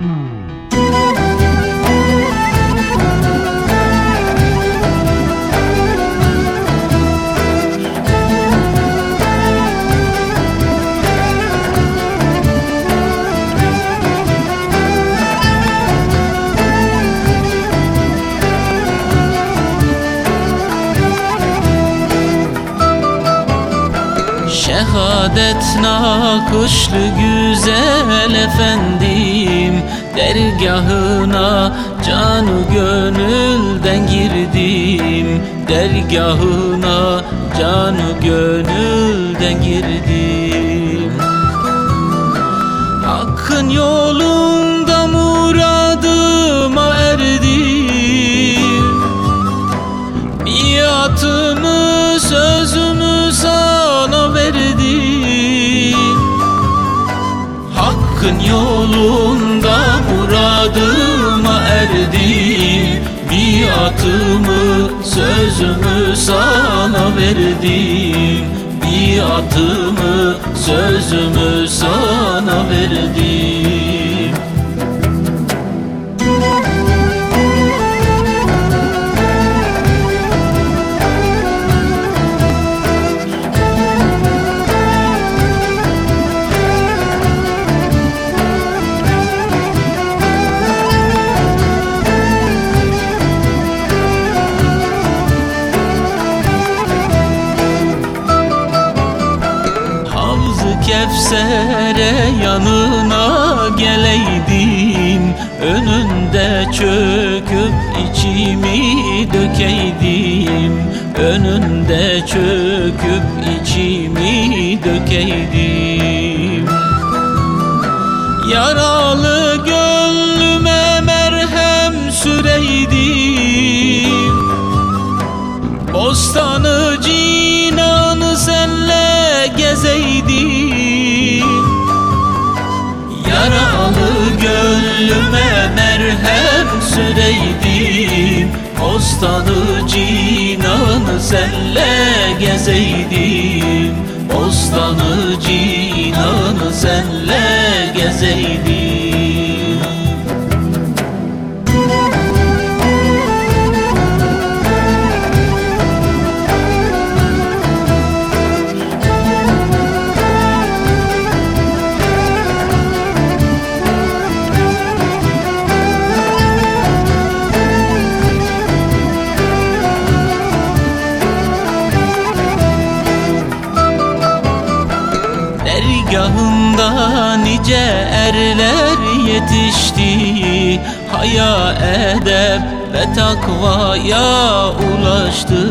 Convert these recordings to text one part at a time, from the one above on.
Hmm. Şehadet nakışlı güzel efendim Dergahına canı gönülden girdim. Dergahına canı gönülden girdim. Hakkın yolunda yolunda muradıma erdim. Biatımı sözümü sana verdim. Biatımı sözümü sana verdim Kevser'e yanına geleydim Önünde çöküp içimi dökeydim. Önünde çöküp içimi dökeydim. Yaralı gönlüme merhem süreydim. Bostanı cinanı senle gezeydim Bostanı cinanı senle gezeydim. Bostanı cinanı senle gezeydim Dergahında nice erler yetişti. Haya edep ve takvaya ulaştı.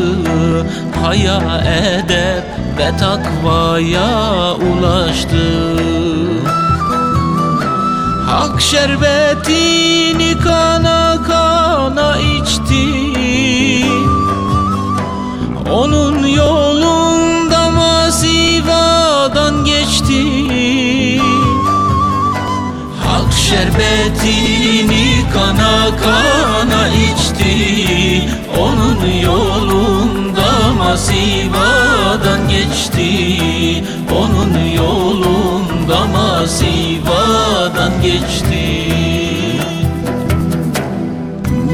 Haya edep ve takvaya ulaştı. Hak şerbetini kana şerbetini kana kana içti. Onun yolunda masivadan geçti. Onun yolunda masivadan geçti.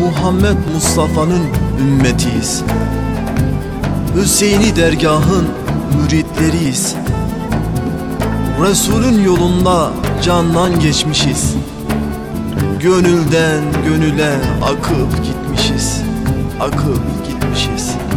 Muhammed Mustafa'nın ümmetiyiz. Hüseyin'i dergahın müritleriyiz Resulün yolunda candan geçmişiz. Gönülden gönüle akıp gitmişiz. Akıp gitmişiz